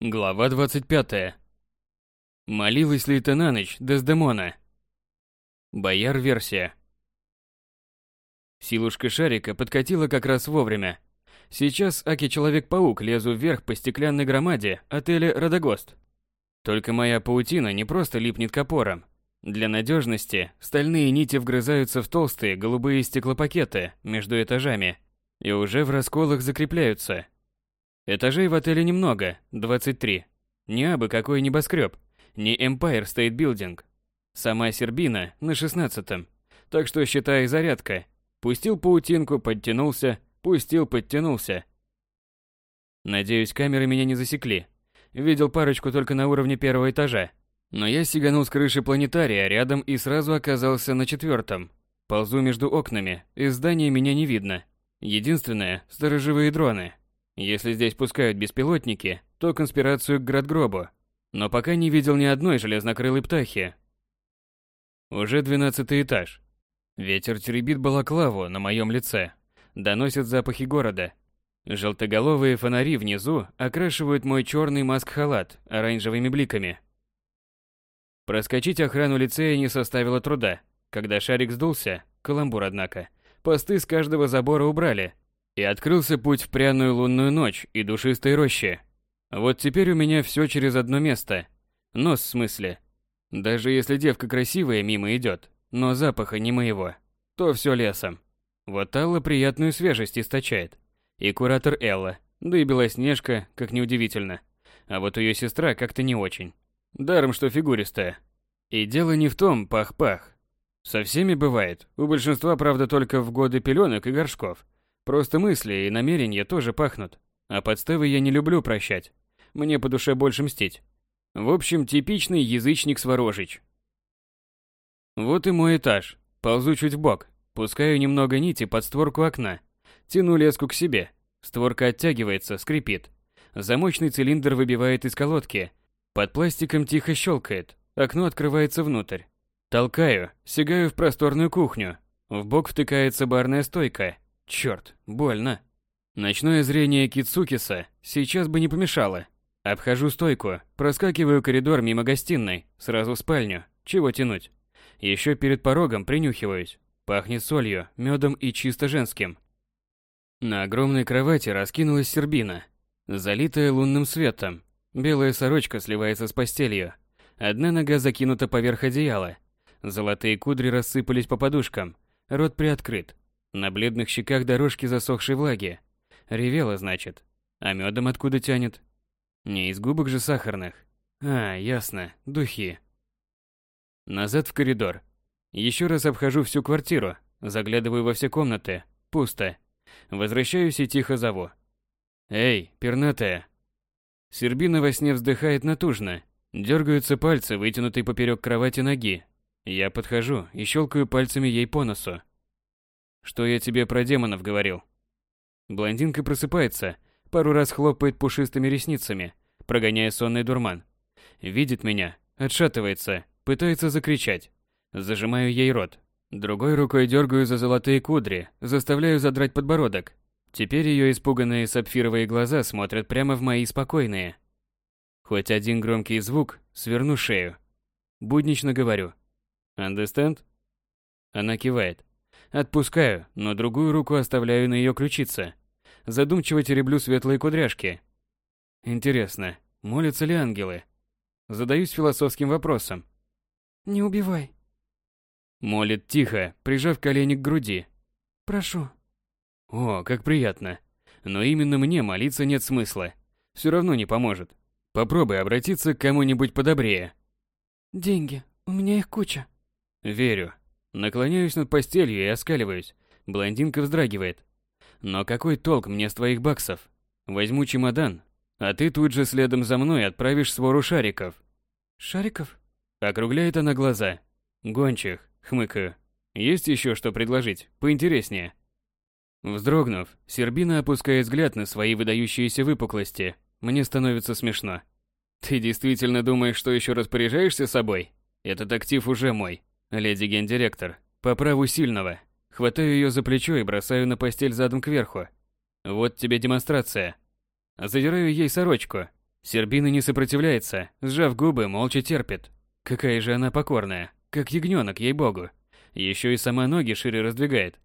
Глава 25. Молилась ли ты на ночь, Дездемона? Бояр-версия. Силушка шарика подкатила как раз вовремя. Сейчас Аки Человек-паук лезу вверх по стеклянной громаде отеля Родогост. Только моя паутина не просто липнет к опорам. Для надежности стальные нити вгрызаются в толстые голубые стеклопакеты между этажами и уже в расколах закрепляются – Этажей в отеле немного, 23. Не абы какой небоскреб, не Empire State Building. Сама Сербина на 16-м. Так что считай зарядка. Пустил паутинку, подтянулся, пустил, подтянулся. Надеюсь, камеры меня не засекли. Видел парочку только на уровне первого этажа. Но я сиганул с крыши планетария рядом и сразу оказался на четвертом. Ползу между окнами, из здания меня не видно. Единственное – сторожевые дроны, если здесь пускают беспилотники, то конспирацию к градгробу. Но пока не видел ни одной железнокрылой птахи. Уже двенадцатый этаж. Ветер теребит балаклаву на моем лице. Доносит запахи города. Желтоголовые фонари внизу окрашивают мой черный маск-халат оранжевыми бликами. Проскочить охрану лицея не составило труда. Когда шарик сдулся, каламбур однако, посты с каждого забора убрали, и открылся путь в пряную лунную ночь и душистой рощи. Вот теперь у меня все через одно место. Нос в смысле. Даже если девка красивая мимо идет, но запаха не моего, то все лесом. Вот Алла приятную свежесть источает. И куратор Элла, да и Белоснежка, как неудивительно. А вот ее сестра как-то не очень. Даром, что фигуристая. И дело не в том пах-пах. Со всеми бывает. У большинства, правда, только в годы пеленок и горшков – Просто мысли и намерения тоже пахнут. А подставы я не люблю прощать. Мне по душе больше мстить. В общем, типичный язычник-сворожич. Вот и мой этаж. Ползу чуть в бок, пускаю немного нити под створку окна. Тяну леску к себе. Створка оттягивается, скрипит. Замочный цилиндр выбивает из колодки. Под пластиком тихо щелкает. Окно открывается внутрь. Толкаю, сигаю в просторную кухню. В бок втыкается барная стойка. Черт, больно. Ночное зрение Кицукиса сейчас бы не помешало. Обхожу стойку, проскакиваю коридор мимо гостиной, сразу в спальню. Чего тянуть? Еще перед порогом принюхиваюсь. Пахнет солью, медом и чисто женским. На огромной кровати раскинулась сербина, залитая лунным светом. Белая сорочка сливается с постелью. Одна нога закинута поверх одеяла. Золотые кудри рассыпались по подушкам. Рот приоткрыт. На бледных щеках дорожки засохшей влаги. Ревела, значит. А медом откуда тянет? Не из губок же сахарных. А, ясно, духи. Назад в коридор. Еще раз обхожу всю квартиру, заглядываю во все комнаты. Пусто. Возвращаюсь и тихо зову. «Эй, пернатая!» Сербина во сне вздыхает натужно. Дергаются пальцы, вытянутые поперек кровати ноги. Я подхожу и щелкаю пальцами ей по носу. Что я тебе про демонов говорил? Блондинка просыпается, пару раз хлопает пушистыми ресницами, прогоняя сонный дурман. Видит меня, отшатывается, пытается закричать. Зажимаю ей рот. Другой рукой дергаю за золотые кудри, заставляю задрать подбородок. Теперь ее испуганные сапфировые глаза смотрят прямо в мои спокойные. Хоть один громкий звук, сверну шею. Буднично говорю. Understand? Она кивает. Отпускаю, но другую руку оставляю на ее ключице. Задумчиво тереблю светлые кудряшки. Интересно, молятся ли ангелы? Задаюсь философским вопросом. «Не убивай». Молит тихо, прижав колени к груди. «Прошу». О, как приятно. Но именно мне молиться нет смысла. Все равно не поможет. Попробуй обратиться к кому-нибудь подобрее. «Деньги. У меня их куча». Верю. Наклоняюсь над постелью и оскаливаюсь. Блондинка вздрагивает. Но какой толк мне с твоих баксов? Возьму чемодан, а ты тут же следом за мной отправишь свору шариков. Шариков? Округляет она глаза. Гончих, хмыкаю. Есть еще что предложить, поинтереснее. Вздрогнув, Сербина опускает взгляд на свои выдающиеся выпуклости. Мне становится смешно. Ты действительно думаешь, что еще распоряжаешься собой? Этот актив уже мой. Леди гендиректор, по праву сильного. Хватаю ее за плечо и бросаю на постель задом кверху. Вот тебе демонстрация. Задираю ей сорочку. Сербина не сопротивляется, сжав губы, молча терпит. Какая же она покорная, как ягненок, ей-богу. Еще и сама ноги шире раздвигает.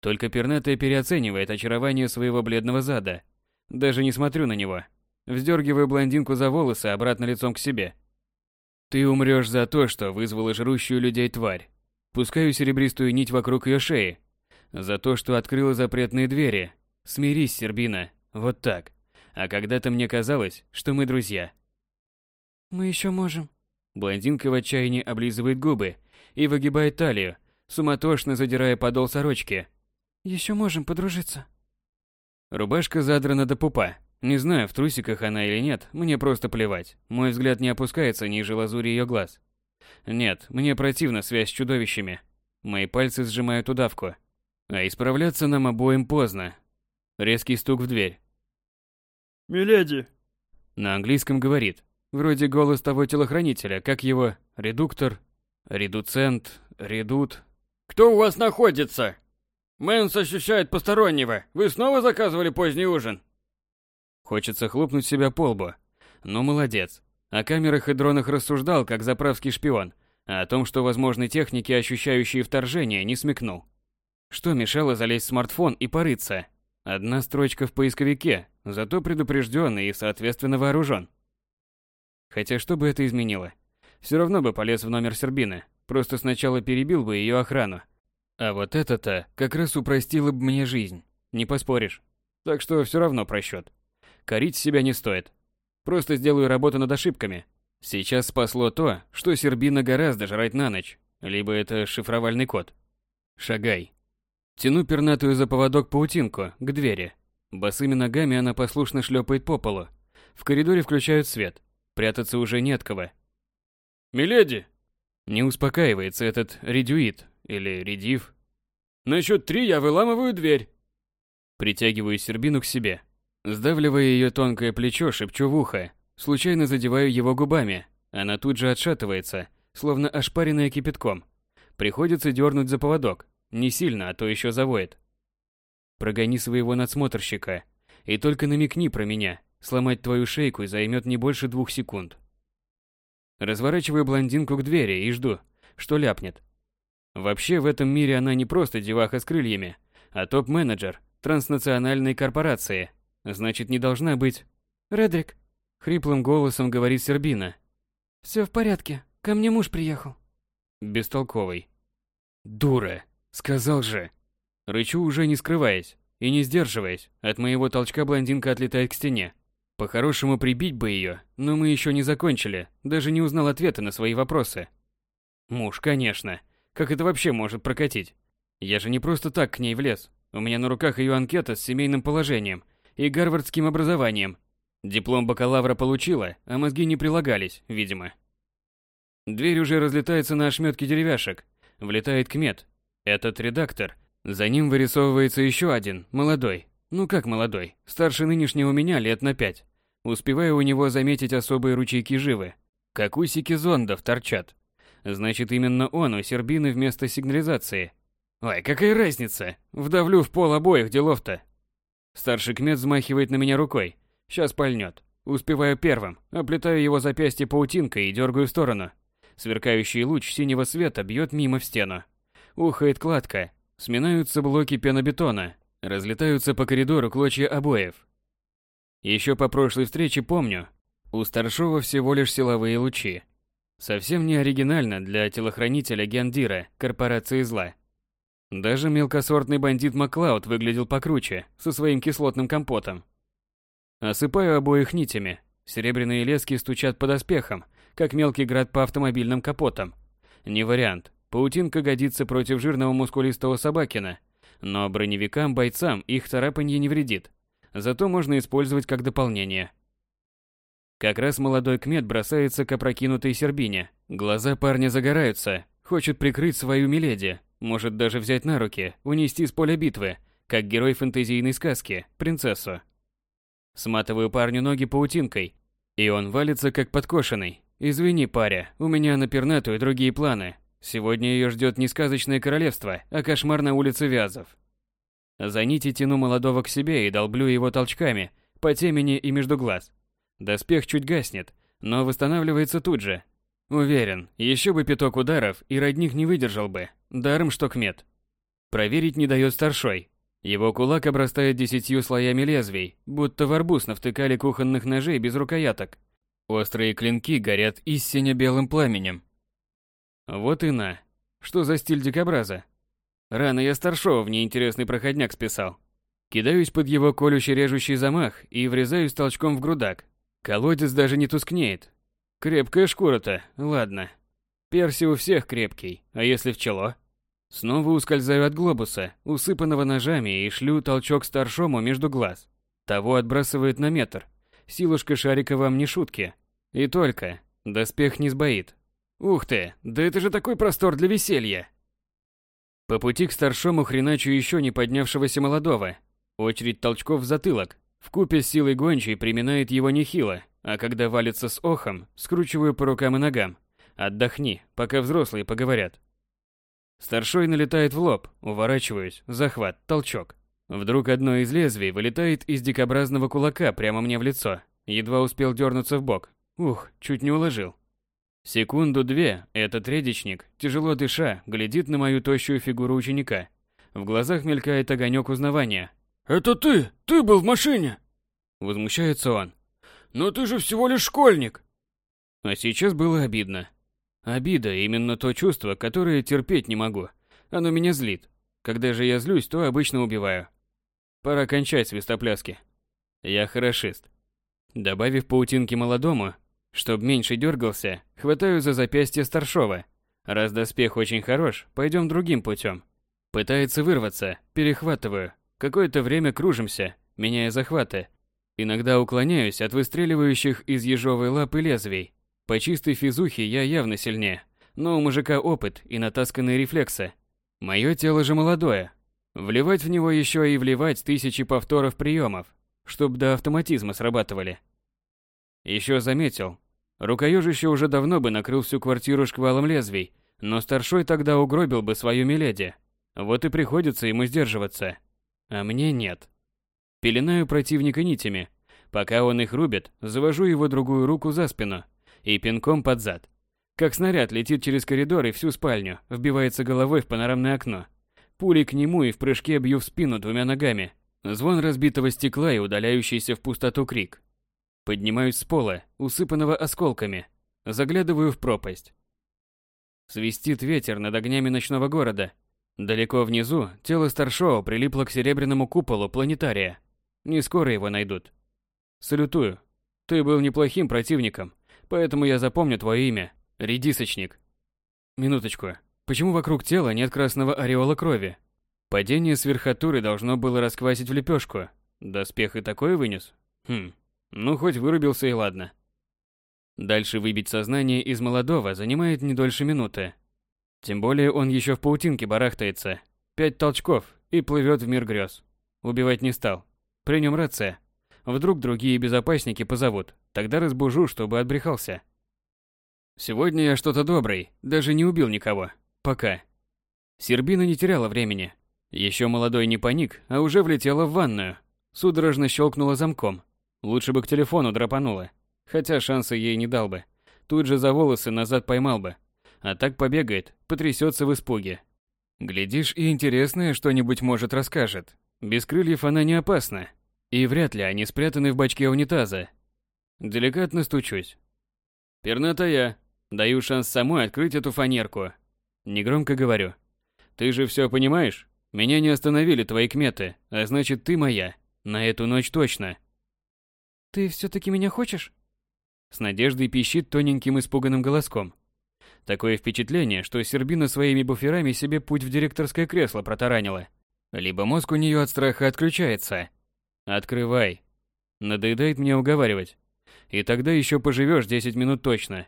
Только пернатая переоценивает очарование своего бледного зада. Даже не смотрю на него. Вздергиваю блондинку за волосы обратно лицом к себе. Ты умрешь за то, что вызвала жрущую людей тварь. Пускаю серебристую нить вокруг ее шеи. За то, что открыла запретные двери. Смирись, Сербина. Вот так. А когда-то мне казалось, что мы друзья. Мы еще можем. Блондинка в отчаянии облизывает губы и выгибает талию, суматошно задирая подол сорочки. Еще можем подружиться. Рубашка задрана до пупа. Не знаю, в трусиках она или нет, мне просто плевать. Мой взгляд не опускается ниже лазури ее глаз. Нет, мне противна связь с чудовищами. Мои пальцы сжимают удавку. А исправляться нам обоим поздно. Резкий стук в дверь. «Миледи!» На английском говорит. Вроде голос того телохранителя, как его редуктор, редуцент, редут. «Кто у вас находится?» «Мэнс ощущает постороннего. Вы снова заказывали поздний ужин?» Хочется хлопнуть себя по лбу. Ну, молодец. О камерах и дронах рассуждал, как заправский шпион, а о том, что возможны техники, ощущающие вторжение, не смекнул. Что мешало залезть в смартфон и порыться? Одна строчка в поисковике, зато предупрежденный и, соответственно, вооружен. Хотя что бы это изменило? Все равно бы полез в номер Сербины, просто сначала перебил бы ее охрану. А вот это-то как раз упростило бы мне жизнь, не поспоришь. Так что все равно просчет. Корить себя не стоит. Просто сделаю работу над ошибками. Сейчас спасло то, что Сербина гораздо жрать на ночь. Либо это шифровальный код. Шагай. Тяну пернатую за поводок паутинку к двери. Босыми ногами она послушно шлепает по полу. В коридоре включают свет. Прятаться уже нет кого. «Миледи!» Не успокаивается этот редюит или редив. «На счет три я выламываю дверь!» Притягиваю Сербину к себе. Сдавливая ее тонкое плечо, шепчу в ухо. Случайно задеваю его губами. Она тут же отшатывается, словно ошпаренная кипятком. Приходится дернуть за поводок. Не сильно, а то еще завоет. Прогони своего надсмотрщика. И только намекни про меня. Сломать твою шейку займет не больше двух секунд. Разворачиваю блондинку к двери и жду, что ляпнет. Вообще в этом мире она не просто деваха с крыльями, а топ-менеджер транснациональной корпорации. Значит, не должна быть... Редрик. Хриплым голосом говорит Сербина. Все в порядке. Ко мне муж приехал. Бестолковый. Дура. Сказал же. Рычу уже не скрываясь и не сдерживаясь. От моего толчка блондинка отлетает к стене. По-хорошему прибить бы ее, но мы еще не закончили. Даже не узнал ответа на свои вопросы. Муж, конечно. Как это вообще может прокатить? Я же не просто так к ней влез. У меня на руках ее анкета с семейным положением и гарвардским образованием. Диплом бакалавра получила, а мозги не прилагались, видимо. Дверь уже разлетается на ошметки деревяшек. Влетает кмет. Этот редактор. За ним вырисовывается еще один, молодой. Ну как молодой, старше нынешнего меня лет на пять. Успеваю у него заметить особые ручейки живы. Как усики зондов торчат. Значит, именно он у Сербины вместо сигнализации. Ой, какая разница? Вдавлю в пол обоих делов-то. Старший кмет взмахивает на меня рукой. Сейчас пальнет. Успеваю первым, оплетаю его запястье паутинкой и дергаю в сторону. Сверкающий луч синего света бьет мимо в стену. Ухает кладка. Сминаются блоки пенобетона. Разлетаются по коридору клочья обоев. Еще по прошлой встрече помню. У старшего всего лишь силовые лучи. Совсем не оригинально для телохранителя Гендира, корпорации зла. Даже мелкосортный бандит Маклауд выглядел покруче, со своим кислотным компотом. Осыпаю обоих нитями. Серебряные лески стучат по доспехам, как мелкий град по автомобильным капотам. Не вариант. Паутинка годится против жирного мускулистого собакина, но броневикам-бойцам их царапанье не вредит. Зато можно использовать как дополнение. Как раз молодой кмет бросается к опрокинутой сербине. Глаза парня загораются, хочет прикрыть свою миледи, может даже взять на руки, унести с поля битвы, как герой фэнтезийной сказки, принцессу. Сматываю парню ноги паутинкой, и он валится как подкошенный. Извини, паря, у меня на пернатую другие планы. Сегодня ее ждет не сказочное королевство, а кошмар на улице Вязов. За нити тяну молодого к себе и долблю его толчками по темени и между глаз. Доспех чуть гаснет, но восстанавливается тут же. Уверен, еще бы пяток ударов, и родник не выдержал бы. Даром что кмет. Проверить не дает старшой. Его кулак обрастает десятью слоями лезвий, будто в арбуз навтыкали кухонных ножей без рукояток. Острые клинки горят истинно белым пламенем. Вот и на. Что за стиль дикобраза? Рано я старшего в неинтересный проходняк списал. Кидаюсь под его колющий-режущий замах и врезаюсь толчком в грудак. Колодец даже не тускнеет. Крепкая шкура-то, ладно. Перси у всех крепкий, а если в чело? Снова ускользаю от глобуса, усыпанного ножами, и шлю толчок старшому между глаз. Того отбрасывает на метр. Силушка шарика вам не шутки. И только. Доспех не сбоит. Ух ты, да это же такой простор для веселья. По пути к старшому хреначу еще не поднявшегося молодого. Очередь толчков в затылок. В купе с силой гончей приминает его нехило, а когда валится с охом, скручиваю по рукам и ногам. Отдохни, пока взрослые поговорят. Старшой налетает в лоб, уворачиваюсь, захват, толчок. Вдруг одно из лезвий вылетает из дикобразного кулака прямо мне в лицо. Едва успел дернуться в бок. Ух, чуть не уложил. Секунду-две этот редичник, тяжело дыша, глядит на мою тощую фигуру ученика. В глазах мелькает огонек узнавания. «Это ты! Ты был в машине!» Возмущается он. «Но ты же всего лишь школьник!» А сейчас было обидно. Обида – именно то чувство, которое терпеть не могу. Оно меня злит. Когда же я злюсь, то обычно убиваю. Пора кончать свистопляски. Я хорошист. Добавив паутинки молодому, Чтоб меньше дергался, хватаю за запястье старшего. Раз доспех очень хорош, пойдем другим путем. Пытается вырваться, перехватываю. Какое-то время кружимся, меняя захваты. Иногда уклоняюсь от выстреливающих из ежовой лапы лезвий. По чистой физухе я явно сильнее, но у мужика опыт и натасканные рефлексы. Мое тело же молодое. Вливать в него еще и вливать тысячи повторов приемов, чтоб до автоматизма срабатывали. Еще заметил, Рукоёжище уже давно бы накрыл всю квартиру шквалом лезвий, но старшой тогда угробил бы свою миледи. Вот и приходится ему сдерживаться. А мне нет. Пеленаю противника нитями. Пока он их рубит, завожу его другую руку за спину и пинком под зад. Как снаряд летит через коридор и всю спальню, вбивается головой в панорамное окно. Пули к нему и в прыжке бью в спину двумя ногами. Звон разбитого стекла и удаляющийся в пустоту крик. Поднимаюсь с пола, усыпанного осколками. Заглядываю в пропасть. Свистит ветер над огнями ночного города. Далеко внизу тело старшего прилипло к серебряному куполу планетария. Не скоро его найдут. Салютую. Ты был неплохим противником, поэтому я запомню твое имя. Редисочник. Минуточку. Почему вокруг тела нет красного ореола крови? Падение с верхотуры должно было расквасить в лепешку. Доспех и такое вынес? Хм, ну, хоть вырубился и ладно. Дальше выбить сознание из молодого занимает не дольше минуты. Тем более он еще в паутинке барахтается. Пять толчков и плывет в мир грез. Убивать не стал. При нем рация. Вдруг другие безопасники позовут. Тогда разбужу, чтобы отбрехался. Сегодня я что-то добрый, даже не убил никого. Пока. Сербина не теряла времени. Еще молодой не паник, а уже влетела в ванную. Судорожно щелкнула замком. Лучше бы к телефону драпанула. Хотя шанса ей не дал бы. Тут же за волосы назад поймал бы. А так побегает, потрясется в испуге. Глядишь, и интересное что-нибудь может расскажет. Без крыльев она не опасна. И вряд ли они спрятаны в бачке унитаза. Деликатно стучусь. Пернатая, даю шанс самой открыть эту фанерку. Негромко говорю. Ты же все понимаешь? Меня не остановили твои кметы, а значит ты моя. На эту ночь точно. Ты все-таки меня хочешь? С надеждой пищит тоненьким испуганным голоском. Такое впечатление, что Сербина своими буферами себе путь в директорское кресло протаранила. Либо мозг у нее от страха отключается. Открывай. Надоедает мне уговаривать. И тогда еще поживешь 10 минут точно.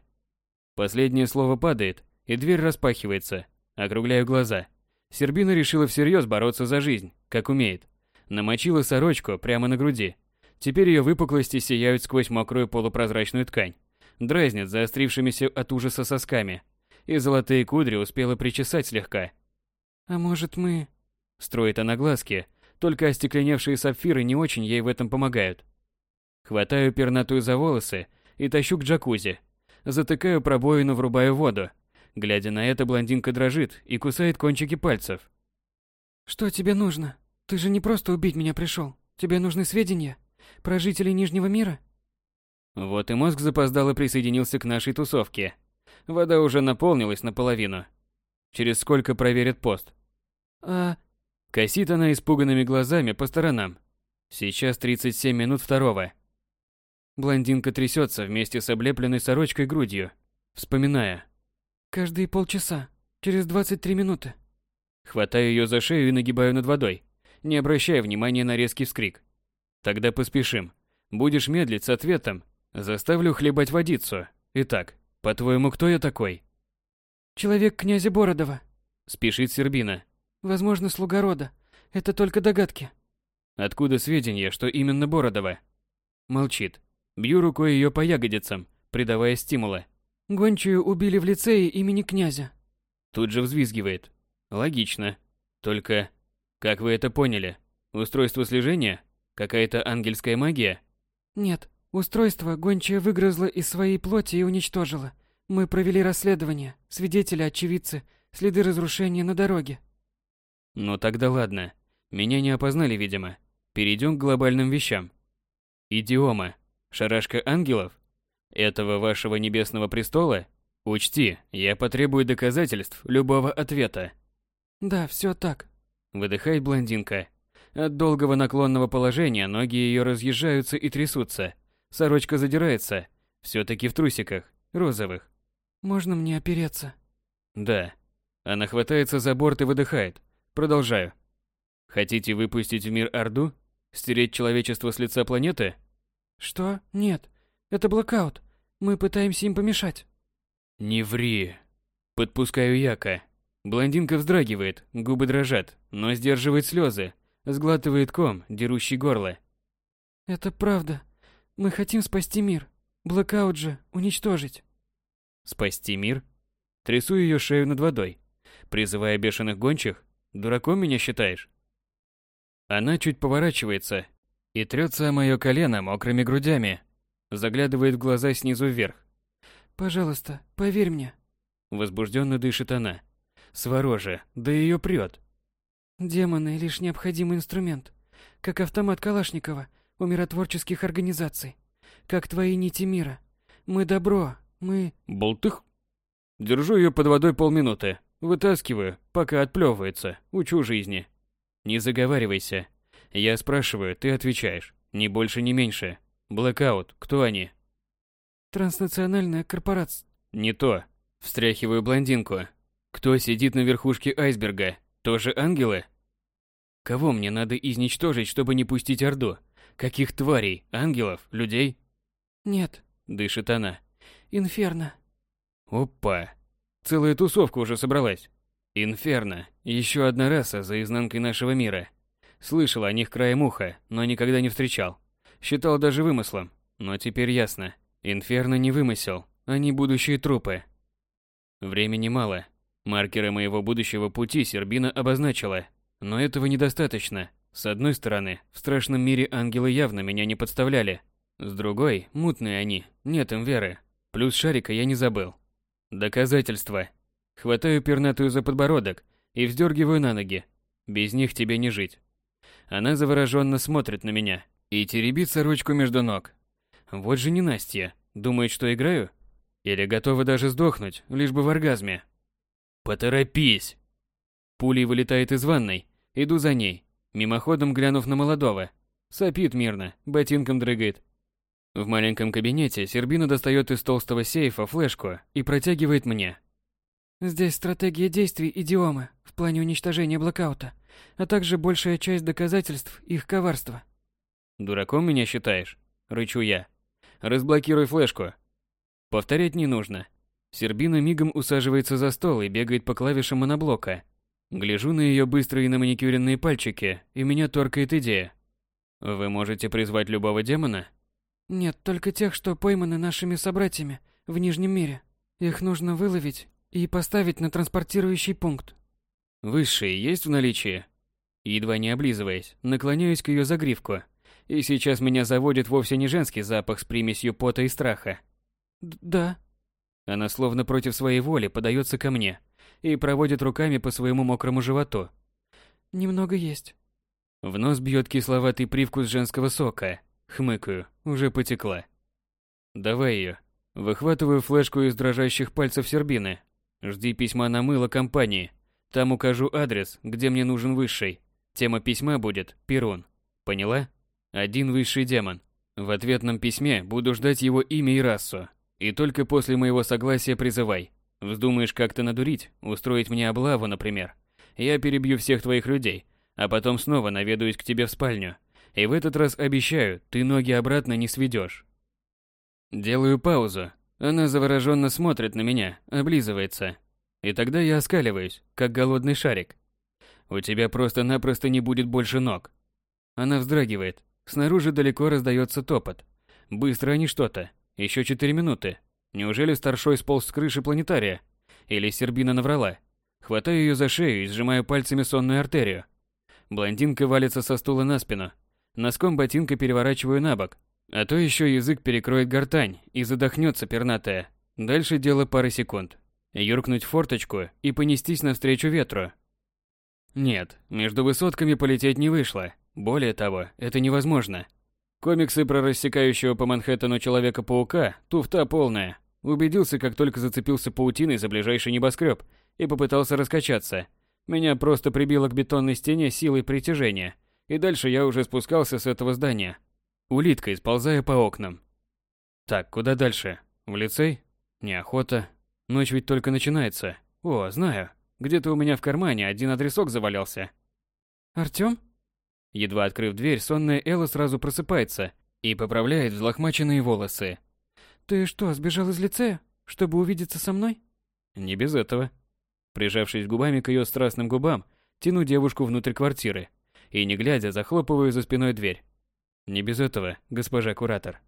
Последнее слово падает, и дверь распахивается. Округляю глаза. Сербина решила всерьез бороться за жизнь, как умеет. Намочила сорочку прямо на груди, Теперь ее выпуклости сияют сквозь мокрую полупрозрачную ткань, дразнят заострившимися от ужаса сосками, и золотые кудри успела причесать слегка. «А может, мы...» Строит она глазки, только остекленевшие сапфиры не очень ей в этом помогают. Хватаю пернатую за волосы и тащу к джакузи. Затыкаю пробоину, врубаю воду. Глядя на это, блондинка дрожит и кусает кончики пальцев. Что тебе нужно? Ты же не просто убить меня пришел. Тебе нужны сведения про жителей Нижнего мира? Вот и мозг запоздало присоединился к нашей тусовке. Вода уже наполнилась наполовину. Через сколько проверят пост? А... Косит она испуганными глазами по сторонам. Сейчас 37 минут второго. Блондинка трясется вместе с облепленной сорочкой грудью, вспоминая. Каждые полчаса. Через 23 минуты. Хватаю ее за шею и нагибаю над водой, не обращая внимания на резкий вскрик. Тогда поспешим. Будешь медлить с ответом, заставлю хлебать водицу. Итак, по-твоему, кто я такой? Человек князя Бородова. Спешит Сербина. Возможно, слуга рода. Это только догадки. Откуда сведения, что именно Бородова? Молчит. Бью рукой ее по ягодицам, придавая стимула. Гончую убили в лицее имени князя. Тут же взвизгивает. Логично. Только, как вы это поняли? Устройство слежения? Какая-то ангельская магия? Нет, устройство гончая выгрызла из своей плоти и уничтожила. Мы провели расследование, свидетели, очевидцы, следы разрушения на дороге. Ну тогда ладно. Меня не опознали, видимо. Перейдем к глобальным вещам. Идиома. Шарашка ангелов? Этого вашего небесного престола? Учти, я потребую доказательств любого ответа. Да, все так. Выдыхает блондинка. От долгого наклонного положения ноги ее разъезжаются и трясутся. Сорочка задирается. Все-таки в трусиках, розовых. Можно мне опереться? Да. Она хватается за борт и выдыхает. Продолжаю. Хотите выпустить в мир Орду? Стереть человечество с лица планеты? Что? Нет. Это блокаут. Мы пытаемся им помешать. Не ври. Подпускаю Яка. Блондинка вздрагивает, губы дрожат, но сдерживает слезы, сглатывает ком, дерущий горло. Это правда. Мы хотим спасти мир. Блокаут же уничтожить. Спасти мир? Трясу ее шею над водой, призывая бешеных гончих. Дураком меня считаешь? Она чуть поворачивается и трется о мое колено мокрыми грудями, заглядывает в глаза снизу вверх. Пожалуйста, поверь мне. Возбужденно дышит она. Свороже, да ее прет. Демоны — лишь необходимый инструмент. Как автомат Калашникова у миротворческих организаций. Как твои нити мира. Мы добро, мы... Болтых. Держу ее под водой полминуты. Вытаскиваю, пока отплевывается. Учу жизни. Не заговаривайся. Я спрашиваю, ты отвечаешь. Ни больше, ни меньше. Блэкаут, кто они? Транснациональная корпорация. Не то. Встряхиваю блондинку. Кто сидит на верхушке айсберга? Тоже ангелы? Кого мне надо изничтожить, чтобы не пустить Орду? Каких тварей? Ангелов? Людей? Нет. Дышит она. Инферно. Опа. Целая тусовка уже собралась. Инферно. Еще одна раса за изнанкой нашего мира. Слышал о них краем уха, но никогда не встречал. Считал даже вымыслом. Но теперь ясно. Инферно не вымысел. Они будущие трупы. Времени мало. Маркеры моего будущего пути Сербина обозначила. Но этого недостаточно. С одной стороны, в страшном мире ангелы явно меня не подставляли. С другой, мутные они, нет им веры. Плюс шарика я не забыл. Доказательства. Хватаю пернатую за подбородок и вздергиваю на ноги. Без них тебе не жить. Она завороженно смотрит на меня и теребит сорочку между ног. Вот же не Настя. Думает, что играю? Или готова даже сдохнуть, лишь бы в оргазме. Поторопись! Пулей вылетает из ванной. Иду за ней, мимоходом глянув на молодого. Сопит мирно, ботинком дрыгает. В маленьком кабинете Сербина достает из толстого сейфа флешку и протягивает мне. Здесь стратегия действий идиомы в плане уничтожения блокаута, а также большая часть доказательств их коварства. Дураком меня считаешь? Рычу я. Разблокируй флешку. Повторять не нужно. Сербина мигом усаживается за стол и бегает по клавишам моноблока. Гляжу на ее быстрые на маникюренные пальчики, и меня торкает идея. Вы можете призвать любого демона? Нет, только тех, что пойманы нашими собратьями в Нижнем мире. Их нужно выловить и поставить на транспортирующий пункт. Высшие есть в наличии? Едва не облизываясь, наклоняюсь к ее загривку И сейчас меня заводит вовсе не женский запах с примесью пота и страха. Да. Она словно против своей воли подается ко мне и проводит руками по своему мокрому животу. Немного есть. В нос бьет кисловатый привкус женского сока. Хмыкаю, уже потекла. Давай ее. Выхватываю флешку из дрожащих пальцев Сербины. Жди письма на мыло компании. Там укажу адрес, где мне нужен высший. Тема письма будет «Перун». Поняла? Один высший демон. В ответном письме буду ждать его имя и расу. И только после моего согласия призывай. Вздумаешь как-то надурить, устроить мне облаву, например. Я перебью всех твоих людей, а потом снова наведаюсь к тебе в спальню. И в этот раз обещаю, ты ноги обратно не сведешь. Делаю паузу. Она завороженно смотрит на меня, облизывается. И тогда я оскаливаюсь, как голодный шарик. У тебя просто-напросто не будет больше ног. Она вздрагивает. Снаружи далеко раздается топот. Быстро они что-то. Еще четыре минуты. Неужели старшой сполз с крыши планетария? Или Сербина наврала? Хватаю ее за шею и сжимаю пальцами сонную артерию. Блондинка валится со стула на спину. Носком ботинка переворачиваю на бок. А то еще язык перекроет гортань и задохнется пернатая. Дальше дело пары секунд. Юркнуть в форточку и понестись навстречу ветру. Нет, между высотками полететь не вышло. Более того, это невозможно. Комиксы про рассекающего по Манхэттену Человека-паука – туфта полная. Убедился, как только зацепился паутиной за ближайший небоскреб и попытался раскачаться. Меня просто прибило к бетонной стене силой притяжения, и дальше я уже спускался с этого здания. Улиткой сползая по окнам. Так, куда дальше? В лицей? Неохота. Ночь ведь только начинается. О, знаю. Где-то у меня в кармане один адресок завалялся. Артём? Едва открыв дверь, сонная Элла сразу просыпается и поправляет взлохмаченные волосы. Ты что, сбежал из лицея, чтобы увидеться со мной? Не без этого. Прижавшись губами к ее страстным губам, тяну девушку внутрь квартиры и, не глядя, захлопываю за спиной дверь. Не без этого, госпожа куратор.